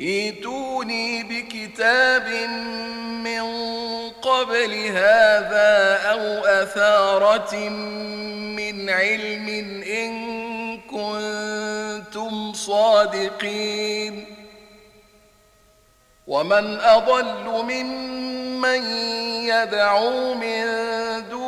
ايتوني بكتاب من قبل هذا أو أثارة من علم إن كنتم صادقين. ومن أضل ممن يدعو من دون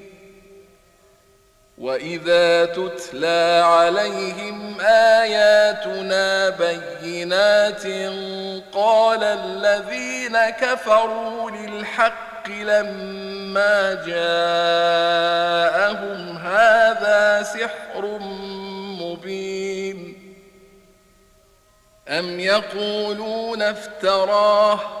وإذا تتلى عليهم آياتنا بينات قال الذين كفروا للحق لما جاءهم هذا سحر مبين أم يقولون افتراه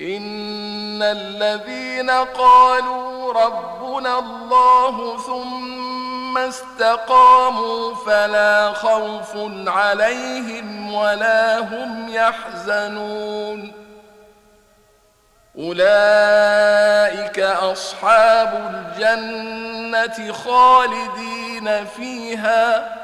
إن الذين قالوا ربنا الله ثم استقاموا فلا خوف عليهم ولا هم يحزنون أولئك أصحاب الجنة خالدين فيها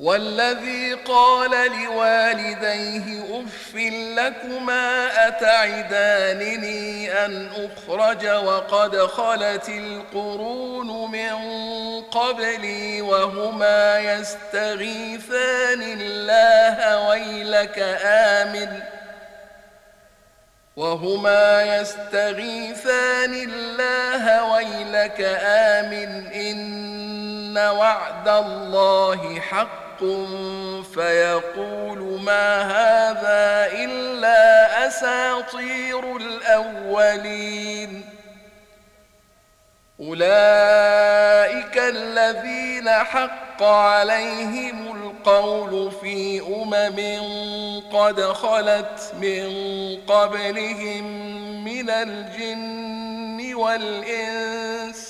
والذي قال لوالديه أف لكما أتعدانني أن أخرج وقد خلت القرون من قبلي وهما يستغيثان الله ويلك آمن وهما يستغيثان الله ويلك آمن إن وعد الله حق فيقول ما هذا إلا أساطير الأولين أولئك الذين حق عليهم القول في أمم قد خلت من قبلهم من الجن والإنس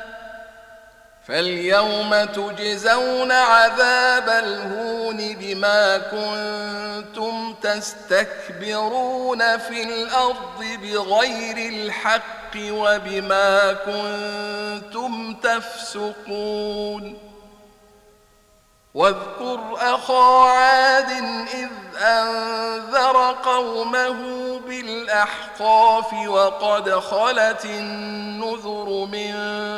فاليوم تجزون عذاب الهون بما كنتم تستكبرون في الأرض بغير الحق وبما كنتم تفسقون واذكر أخا عاد إذ أنذر قومه بالأحقاف وقد خلت النذر من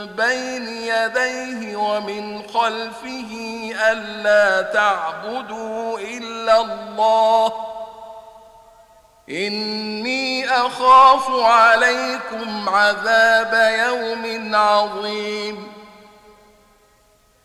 بين يديه ومن خلفه ألا تعبدوا إلا الله. إني أخاف عليكم عذاب يوم عظيم.